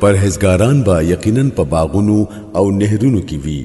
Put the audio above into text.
پرهیزګاران به یقینا په باغونو او نهرونو کې وي.